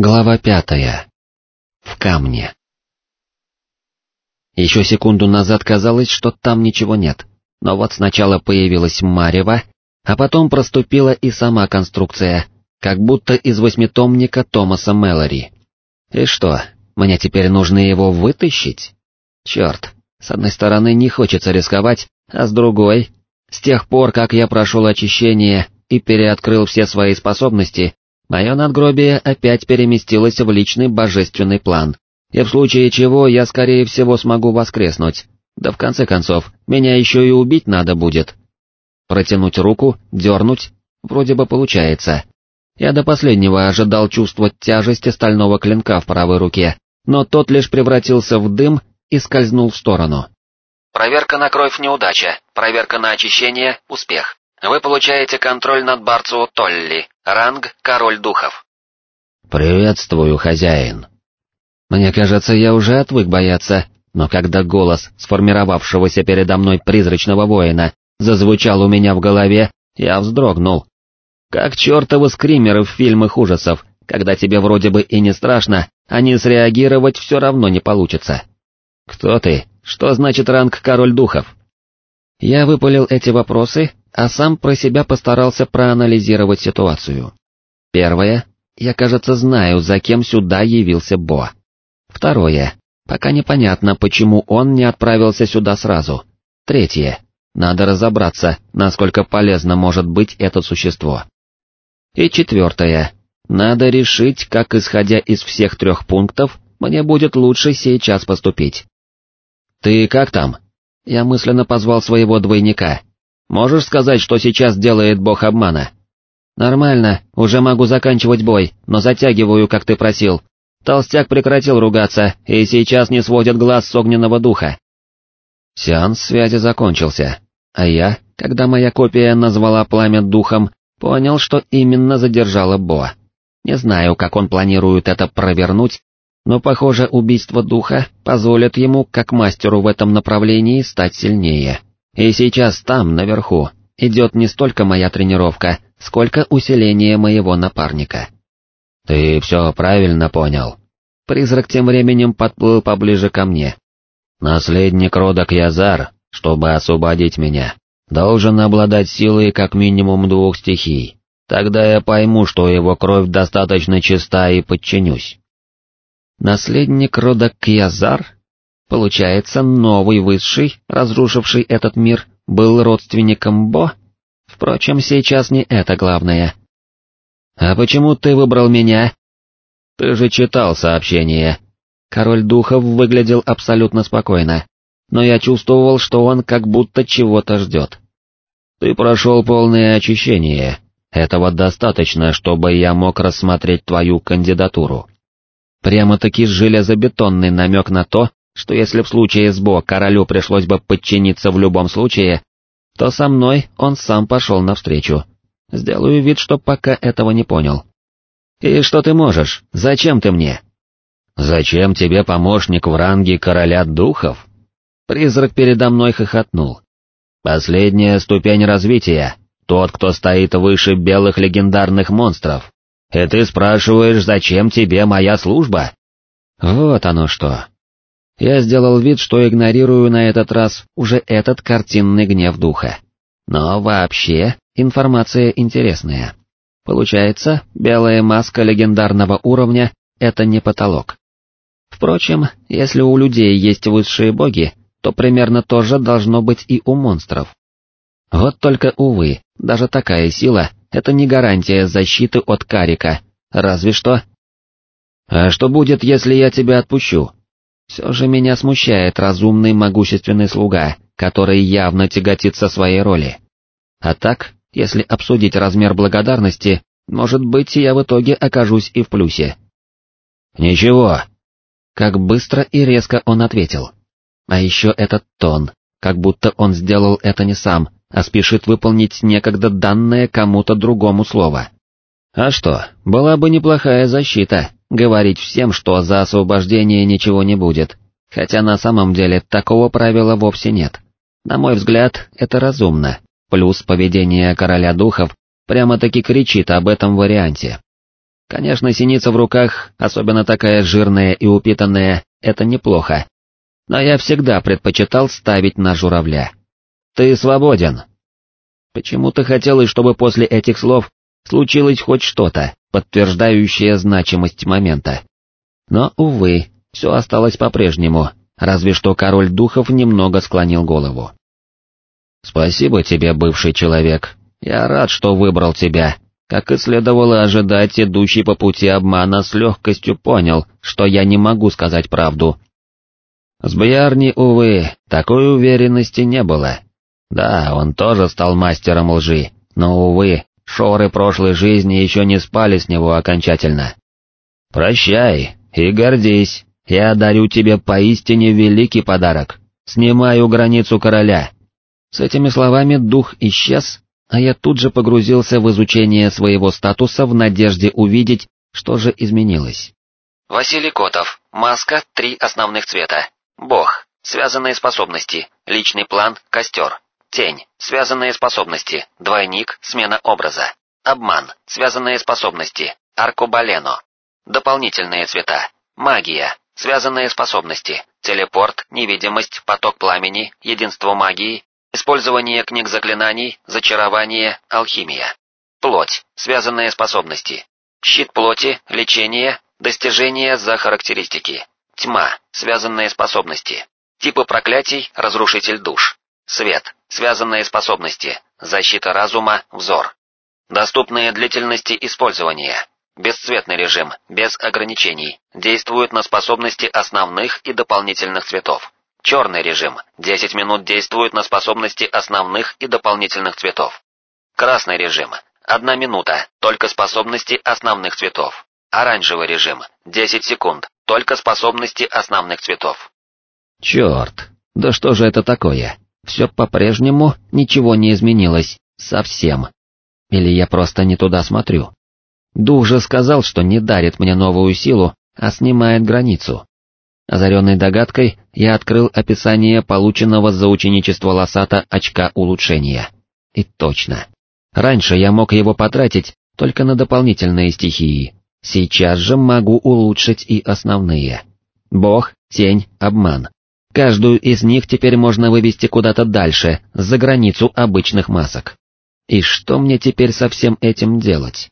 Глава пятая. В камне. Еще секунду назад казалось, что там ничего нет, но вот сначала появилась Марева, а потом проступила и сама конструкция, как будто из восьмитомника Томаса Мэлори. И что, мне теперь нужно его вытащить? Черт, с одной стороны не хочется рисковать, а с другой, с тех пор, как я прошел очищение и переоткрыл все свои способности, Мое надгробие опять переместилось в личный божественный план, и в случае чего я скорее всего смогу воскреснуть, да в конце концов, меня еще и убить надо будет. Протянуть руку, дернуть, вроде бы получается. Я до последнего ожидал чувствовать тяжесть стального клинка в правой руке, но тот лишь превратился в дым и скользнул в сторону. Проверка на кровь неудача, проверка на очищение успех. Вы получаете контроль над Барцу Толли, ранг Король Духов. «Приветствую, хозяин». Мне кажется, я уже отвык бояться, но когда голос сформировавшегося передо мной призрачного воина зазвучал у меня в голове, я вздрогнул. Как чертовы скримеры в фильмах ужасов, когда тебе вроде бы и не страшно, а не среагировать все равно не получится. «Кто ты? Что значит ранг Король Духов?» Я выпалил эти вопросы, а сам про себя постарался проанализировать ситуацию. Первое, я, кажется, знаю, за кем сюда явился Бо. Второе, пока непонятно, почему он не отправился сюда сразу. Третье, надо разобраться, насколько полезно может быть это существо. И четвертое, надо решить, как, исходя из всех трех пунктов, мне будет лучше сейчас поступить. «Ты как там?» Я мысленно позвал своего двойника. Можешь сказать, что сейчас делает бог обмана? Нормально, уже могу заканчивать бой, но затягиваю, как ты просил. Толстяк прекратил ругаться и сейчас не сводит глаз с огненного духа. Сеанс связи закончился, а я, когда моя копия назвала пламя духом, понял, что именно задержала Бо. Не знаю, как он планирует это провернуть, но, похоже, убийство духа позволит ему, как мастеру в этом направлении, стать сильнее. И сейчас там, наверху, идет не столько моя тренировка, сколько усиление моего напарника. Ты все правильно понял. Призрак тем временем подплыл поближе ко мне. Наследник рода Кьязар, чтобы освободить меня, должен обладать силой как минимум двух стихий. Тогда я пойму, что его кровь достаточно чиста и подчинюсь. Наследник рода Кьязар? Получается, новый высший, разрушивший этот мир, был родственником Бо? Впрочем, сейчас не это главное. «А почему ты выбрал меня?» «Ты же читал сообщение». Король Духов выглядел абсолютно спокойно, но я чувствовал, что он как будто чего-то ждет. «Ты прошел полное очищение. Этого достаточно, чтобы я мог рассмотреть твою кандидатуру». Прямо-таки железобетонный намек на то, что если в случае с Бо королю пришлось бы подчиниться в любом случае, то со мной он сам пошел навстречу. Сделаю вид, что пока этого не понял. «И что ты можешь? Зачем ты мне?» «Зачем тебе помощник в ранге короля духов?» Призрак передо мной хохотнул. «Последняя ступень развития, тот, кто стоит выше белых легендарных монстров. И ты спрашиваешь, зачем тебе моя служба?» «Вот оно что. Я сделал вид, что игнорирую на этот раз уже этот картинный гнев духа. Но вообще, информация интересная. Получается, белая маска легендарного уровня — это не потолок. Впрочем, если у людей есть высшие боги, то примерно то же должно быть и у монстров. Вот только, увы, даже такая сила — это не гарантия защиты от карика, разве что... А что будет, если я тебя отпущу? Все же меня смущает разумный могущественный слуга, который явно тяготится своей роли. А так, если обсудить размер благодарности, может быть, я в итоге окажусь и в плюсе. «Ничего». Как быстро и резко он ответил. А еще этот тон, как будто он сделал это не сам, а спешит выполнить некогда данное кому-то другому слово. А что, была бы неплохая защита, говорить всем, что за освобождение ничего не будет, хотя на самом деле такого правила вовсе нет. На мой взгляд, это разумно, плюс поведение короля духов прямо-таки кричит об этом варианте. Конечно, синица в руках, особенно такая жирная и упитанная, это неплохо. Но я всегда предпочитал ставить на журавля. Ты свободен. Почему-то хотелось, чтобы после этих слов случилось хоть что-то, подтверждающее значимость момента. Но, увы, все осталось по-прежнему, разве что король духов немного склонил голову. «Спасибо тебе, бывший человек, я рад, что выбрал тебя. Как и следовало ожидать, идущий по пути обмана с легкостью понял, что я не могу сказать правду. С Бьярни, увы, такой уверенности не было. Да, он тоже стал мастером лжи, но, увы, шоры прошлой жизни еще не спали с него окончательно. Прощай и гордись, я дарю тебе поистине великий подарок. Снимаю границу короля. С этими словами дух исчез, а я тут же погрузился в изучение своего статуса в надежде увидеть, что же изменилось. Василий Котов, маска, три основных цвета. Бог, связанные способности, личный план, костер. Тень, связанные способности, двойник, смена образа. Обман, связанные способности, аркобалено. Дополнительные цвета. Магия, связанные способности, телепорт, невидимость, поток пламени, единство магии, Использование книг заклинаний, зачарование, алхимия. Плоть, связанные способности. Щит плоти, лечение, достижения за характеристики. Тьма, связанные способности. Типы проклятий, разрушитель душ. Свет, связанные способности, защита разума, взор. Доступные длительности использования. Бесцветный режим, без ограничений, действует на способности основных и дополнительных цветов. Черный режим. 10 минут действует на способности основных и дополнительных цветов. Красный режим. 1 минута, только способности основных цветов. Оранжевый режим. 10 секунд, только способности основных цветов. Черт, да что же это такое? Все по-прежнему, ничего не изменилось, совсем. Или я просто не туда смотрю? Дух же сказал, что не дарит мне новую силу, а снимает границу. Озаренной догадкой, я открыл описание полученного за ученичество Лосата очка улучшения. И точно. Раньше я мог его потратить только на дополнительные стихии, сейчас же могу улучшить и основные. Бог, тень, обман. Каждую из них теперь можно вывести куда-то дальше, за границу обычных масок. И что мне теперь со всем этим делать?